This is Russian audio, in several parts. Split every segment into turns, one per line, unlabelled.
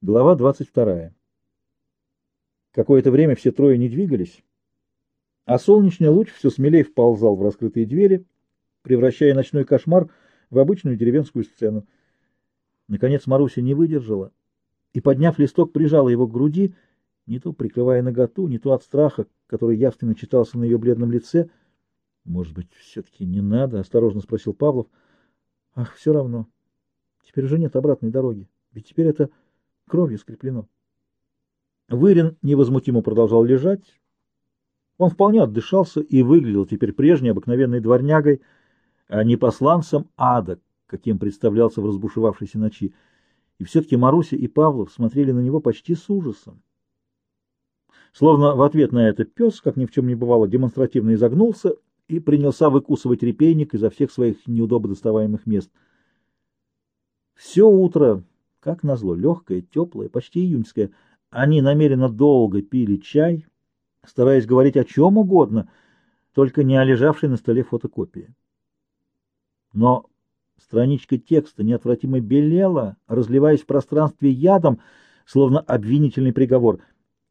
Глава 22. Какое-то время все трое не двигались, а солнечный луч все смелее вползал в раскрытые двери, превращая ночной кошмар в обычную деревенскую сцену. Наконец Маруся не выдержала и, подняв листок, прижала его к груди, не то прикрывая наготу, не то от страха, который явственно читался на ее бледном лице. — Может быть, все-таки не надо? — осторожно спросил Павлов. — Ах, все равно. Теперь уже нет обратной дороги. Ведь теперь это кровью скреплено. Вырин невозмутимо продолжал лежать. Он вполне отдышался и выглядел теперь прежней обыкновенной дворнягой, а не посланцем ада, каким представлялся в разбушевавшейся ночи. И все-таки Маруся и Павлов смотрели на него почти с ужасом. Словно в ответ на это пес, как ни в чем не бывало, демонстративно изогнулся и принялся выкусывать репейник изо всех своих неудобно доставаемых мест. Все утро как назло, легкое, теплое, почти июньское. Они намеренно долго пили чай, стараясь говорить о чем угодно, только не о лежавшей на столе фотокопии. Но страничка текста неотвратимо белела, разливаясь в пространстве ядом, словно обвинительный приговор,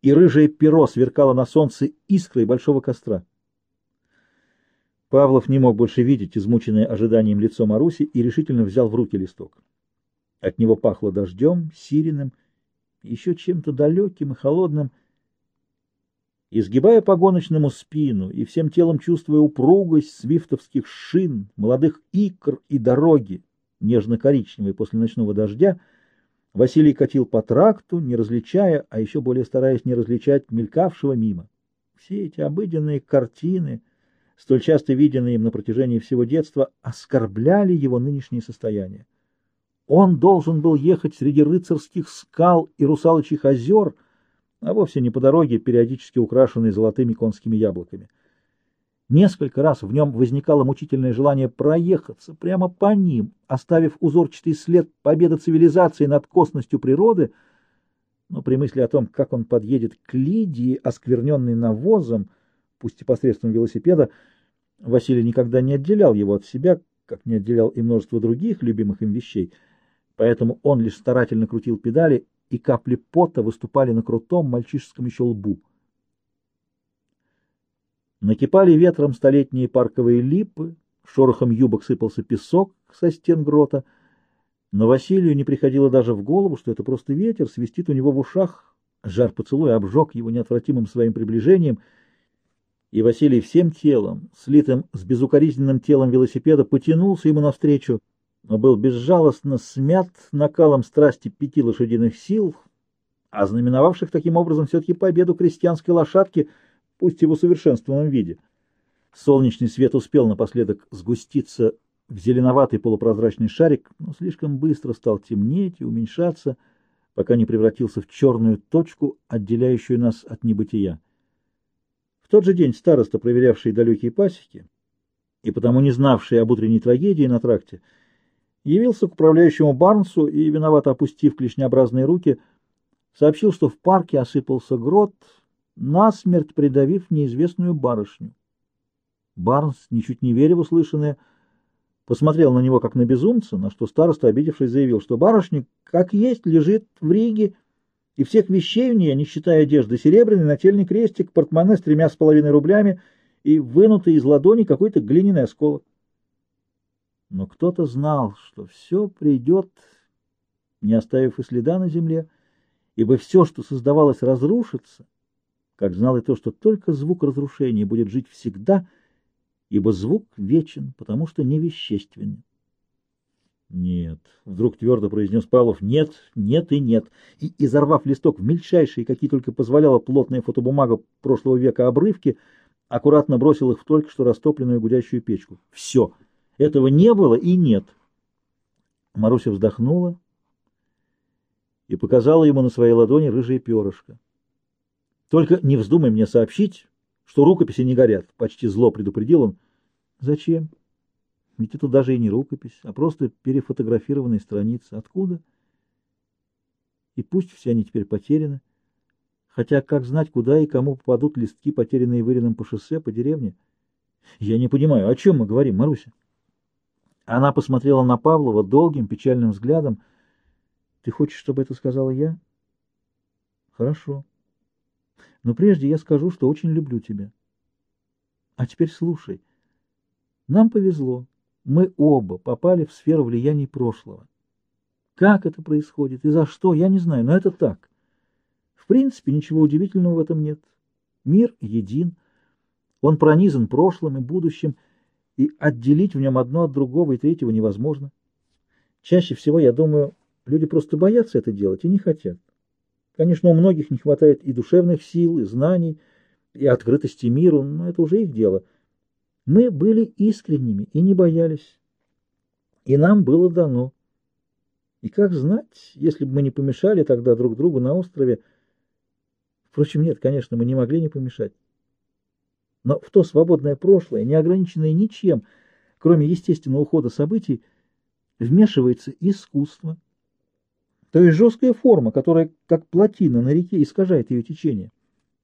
и рыжее перо сверкало на солнце искрой большого костра. Павлов не мог больше видеть измученное ожиданием лицо Маруси и решительно взял в руки листок. От него пахло дождем, сиреным, еще чем-то далеким и холодным. Изгибая по гоночному спину и всем телом чувствуя упругость свифтовских шин, молодых икр и дороги, нежно-коричневой после ночного дождя, Василий катил по тракту, не различая, а еще более стараясь не различать мелькавшего мимо. Все эти обыденные картины, столь часто виденные им на протяжении всего детства, оскорбляли его нынешнее состояние. Он должен был ехать среди рыцарских скал и русалочьих озер, а вовсе не по дороге, периодически украшенной золотыми конскими яблоками. Несколько раз в нем возникало мучительное желание проехаться прямо по ним, оставив узорчатый след победы цивилизации над косностью природы, но при мысли о том, как он подъедет к Лидии, оскверненной навозом, пусть и посредством велосипеда, Василий никогда не отделял его от себя, как не отделял и множество других любимых им вещей — поэтому он лишь старательно крутил педали, и капли пота выступали на крутом мальчишеском еще лбу. Накипали ветром столетние парковые липы, шорохом юбок сыпался песок со стен грота, но Василию не приходило даже в голову, что это просто ветер свистит у него в ушах, жар поцелуя обжег его неотвратимым своим приближением, и Василий всем телом, слитым с безукоризненным телом велосипеда, потянулся ему навстречу, но был безжалостно смят накалом страсти пяти лошадиных сил, ознаменовавших таким образом все-таки победу крестьянской лошадки, пусть и в усовершенствованном виде. Солнечный свет успел напоследок сгуститься в зеленоватый полупрозрачный шарик, но слишком быстро стал темнеть и уменьшаться, пока не превратился в черную точку, отделяющую нас от небытия. В тот же день староста, проверявший далекие пасеки, и потому не знавший об утренней трагедии на тракте, явился к управляющему Барнсу и, виновато опустив клешнеобразные руки, сообщил, что в парке осыпался грот, насмерть придавив неизвестную барышню. Барнс, ничуть не веря в услышанное, посмотрел на него как на безумца, на что староста, обидевшись, заявил, что барышня, как есть, лежит в Риге, и всех вещей в ней, не считая одежды, серебряный нательный крестик, портмоне с тремя с половиной рублями и вынутый из ладони какой-то глиняный осколок. Но кто-то знал, что все придет, не оставив и следа на земле, ибо все, что создавалось, разрушится, как знал и то, что только звук разрушения будет жить всегда, ибо звук вечен, потому что невещественен. «Нет», — вдруг твердо произнес Павлов, — «нет, нет и нет». И, изорвав листок в мельчайшие, какие только позволяла плотная фотобумага прошлого века обрывки, аккуратно бросил их в только что растопленную гудящую печку. «Все». Этого не было и нет. Маруся вздохнула и показала ему на своей ладони рыжее перышко. «Только не вздумай мне сообщить, что рукописи не горят», — почти зло предупредил он. «Зачем? Ведь это даже и не рукопись, а просто перефотографированные страницы. Откуда? И пусть все они теперь потеряны. Хотя как знать, куда и кому попадут листки, потерянные Вырином по шоссе, по деревне? Я не понимаю, о чем мы говорим, Маруся?» Она посмотрела на Павлова долгим печальным взглядом. — Ты хочешь, чтобы это сказала я? Хорошо. Но прежде я скажу, что очень люблю тебя. А теперь слушай. Нам повезло. Мы оба попали в сферу влияний прошлого. Как это происходит и за что, я не знаю, но это так. В принципе, ничего удивительного в этом нет. Мир един. Он пронизан прошлым и будущим, и отделить в нем одно от другого и третьего невозможно. Чаще всего, я думаю, люди просто боятся это делать и не хотят. Конечно, у многих не хватает и душевных сил, и знаний, и открытости миру, но это уже их дело. Мы были искренними и не боялись. И нам было дано. И как знать, если бы мы не помешали тогда друг другу на острове... Впрочем, нет, конечно, мы не могли не помешать. Но в то свободное прошлое, не ограниченное ничем, кроме естественного ухода событий, вмешивается искусство, то есть жесткая форма, которая, как плотина на реке, искажает ее течение.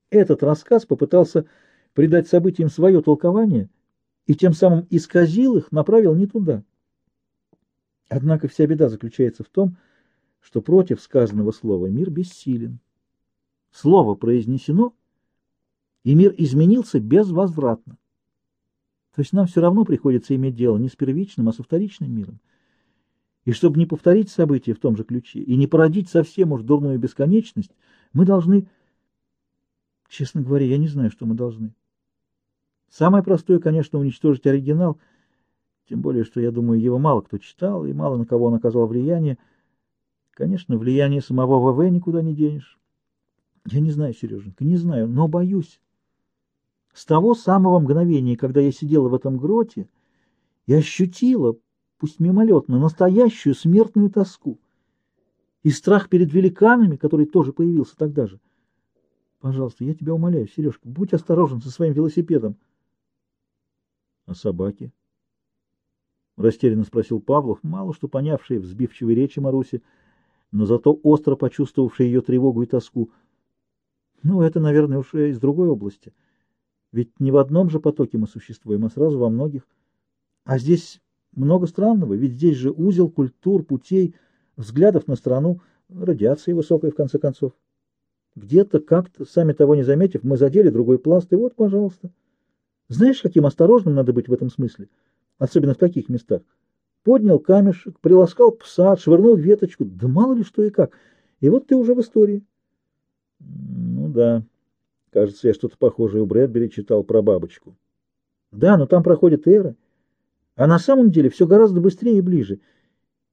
Этот рассказ попытался придать событиям свое толкование и тем самым исказил их, направил не туда. Однако вся беда заключается в том, что против сказанного слова мир бессилен. Слово произнесено, и мир изменился безвозвратно. То есть нам все равно приходится иметь дело не с первичным, а со вторичным миром. И чтобы не повторить события в том же ключе и не породить совсем уж дурную бесконечность, мы должны... Честно говоря, я не знаю, что мы должны. Самое простое, конечно, уничтожить оригинал, тем более, что, я думаю, его мало кто читал и мало на кого он оказал влияние. Конечно, влияние самого ВВ никуда не денешь. Я не знаю, Сереженька, не знаю, но боюсь. С того самого мгновения, когда я сидела в этом гроте, я ощутила, пусть мимолетно, настоящую смертную тоску и страх перед великанами, который тоже появился тогда же. Пожалуйста, я тебя умоляю, Сережка, будь осторожен со своим велосипедом. — А собаки? — растерянно спросил Павлов, мало что понявший взбивчивой речи Маруси, но зато остро почувствовавший ее тревогу и тоску. Ну, это, наверное, уж из другой области. — ведь не в одном же потоке мы существуем, а сразу во многих. А здесь много странного, ведь здесь же узел культур, путей, взглядов на страну, радиации высокой, в конце концов. Где-то как-то, сами того не заметив, мы задели другой пласт, и вот, пожалуйста. Знаешь, каким осторожным надо быть в этом смысле? Особенно в таких местах. Поднял камешек, приласкал пса, швырнул веточку, да мало ли что и как. И вот ты уже в истории. Ну да. Кажется, я что-то похожее у Брэдбери читал про бабочку. Да, но там проходит эра. А на самом деле все гораздо быстрее и ближе.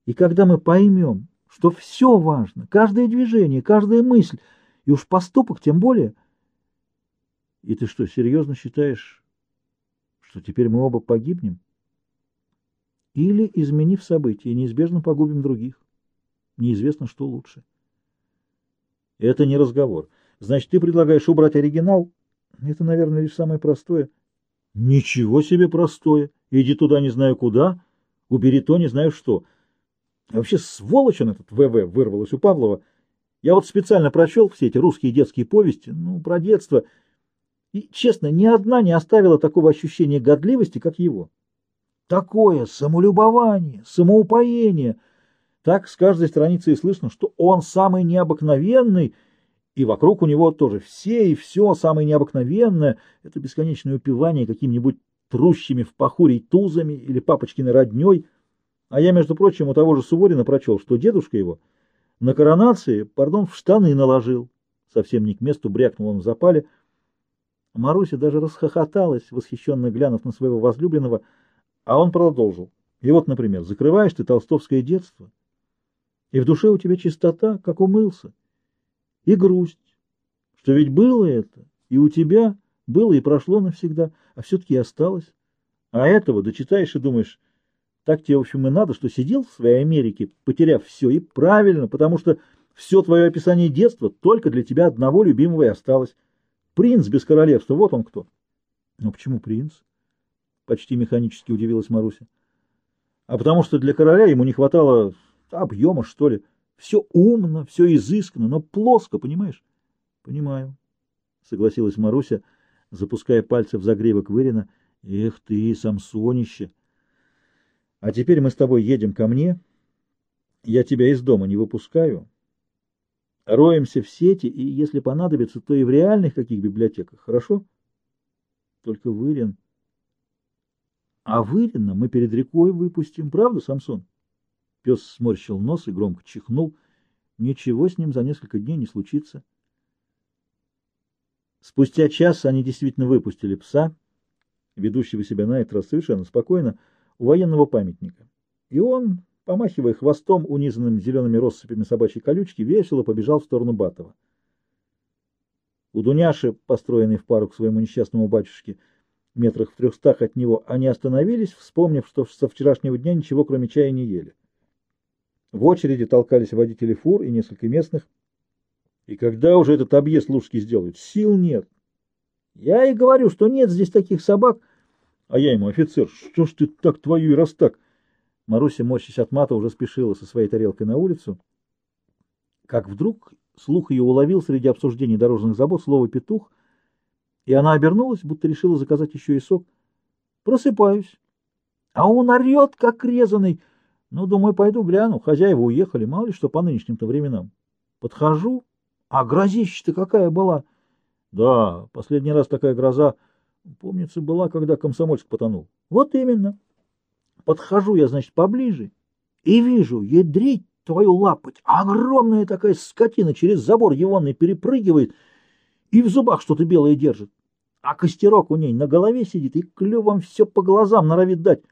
И когда мы поймем, что все важно, каждое движение, каждая мысль, и уж поступок тем более... И ты что, серьезно считаешь, что теперь мы оба погибнем? Или, изменив события, неизбежно погубим других? Неизвестно, что лучше. Это не разговор. Значит, ты предлагаешь убрать оригинал? Это, наверное, лишь самое простое. Ничего себе простое. Иди туда не знаю куда, убери то не знаю что. Вообще сволочь он этот ВВ вырвалось у Павлова. Я вот специально прочел все эти русские детские повести, ну, про детство, и, честно, ни одна не оставила такого ощущения годливости, как его. Такое самолюбование, самоупоение. Так с каждой страницы и слышно, что он самый необыкновенный, и вокруг у него тоже все и все самое необыкновенное, это бесконечное упивание какими-нибудь трущими в паху тузами или папочкиной родней. А я, между прочим, у того же Суворина прочел, что дедушка его на коронации, пардон, в штаны наложил. Совсем не к месту брякнул он в запале. Маруся даже расхохоталась, восхищенно глянув на своего возлюбленного, а он продолжил. И вот, например, закрываешь ты толстовское детство, и в душе у тебя чистота, как умылся и грусть, что ведь было это, и у тебя было и прошло навсегда, а все-таки осталось. А этого дочитаешь и думаешь, так тебе, в общем, и надо, что сидел в своей Америке, потеряв все, и правильно, потому что все твое описание детства только для тебя одного любимого и осталось. Принц без королевства, вот он кто. Ну почему принц? Почти механически удивилась Маруся. А потому что для короля ему не хватало объема, что ли. Все умно, все изысканно, но плоско, понимаешь? — Понимаю, — согласилась Маруся, запуская пальцы в загривок Вырина. — Эх ты, Самсонище! А теперь мы с тобой едем ко мне. Я тебя из дома не выпускаю. Роемся в сети, и если понадобится, то и в реальных каких библиотеках, хорошо? Только Вырин. А Вырина мы перед рекой выпустим, правда, Самсон? Пес сморщил нос и громко чихнул. Ничего с ним за несколько дней не случится. Спустя час они действительно выпустили пса, ведущего себя на этот раз совершенно спокойно, у военного памятника. И он, помахивая хвостом, унизанным зелеными россыпями собачьей колючки, весело побежал в сторону Батова. У Дуняши, построенной в пару к своему несчастному батюшке, метрах в трехстах от него, они остановились, вспомнив, что со вчерашнего дня ничего кроме чая не ели. В очереди толкались водители фур и несколько местных. И когда уже этот объезд Лужский сделают? Сил нет. Я и говорю, что нет здесь таких собак. А я ему, офицер, что ж ты так твою и раз так? Маруся, морщась от мата, уже спешила со своей тарелкой на улицу. Как вдруг слух ее уловил среди обсуждений дорожных забот слово «петух», и она обернулась, будто решила заказать еще и сок. Просыпаюсь. А он орет, как резанный. Ну, думаю, пойду гляну. Хозяева уехали, мало ли что по нынешним-то временам. Подхожу, а грозища-то какая была. Да, последний раз такая гроза, помнится, была, когда Комсомольск потонул. Вот именно. Подхожу я, значит, поближе и вижу, ядрить твою лапоть, огромная такая скотина через забор егоный перепрыгивает и в зубах что-то белое держит. А костерок у ней на голове сидит и клювом все по глазам норовит дать.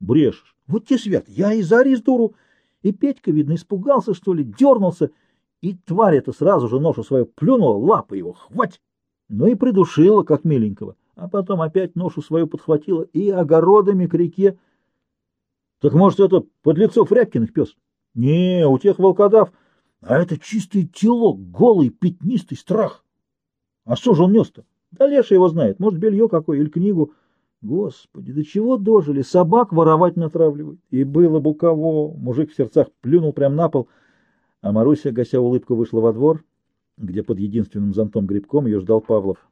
Брешешь. Вот те свят, я и зарис дуру. И Петька, видно, испугался, что ли, дернулся, и тварь эта сразу же ношу свою плюнула, лапы его, хвать! Ну и придушила, как миленького. А потом опять ношу свою подхватила и огородами к реке. Так может, это подлецов Рябкиных пес? Не, у тех волкодав. А это чистый телок, голый, пятнистый страх. А что же он нес-то? Да Леша его знает. Может, белье какое или книгу. Господи, до чего дожили? Собак воровать натравливают. И было бы кого. Мужик в сердцах плюнул прямо на пол. А Маруся, гася улыбку, вышла во двор, где под единственным зонтом грибком ее ждал Павлов.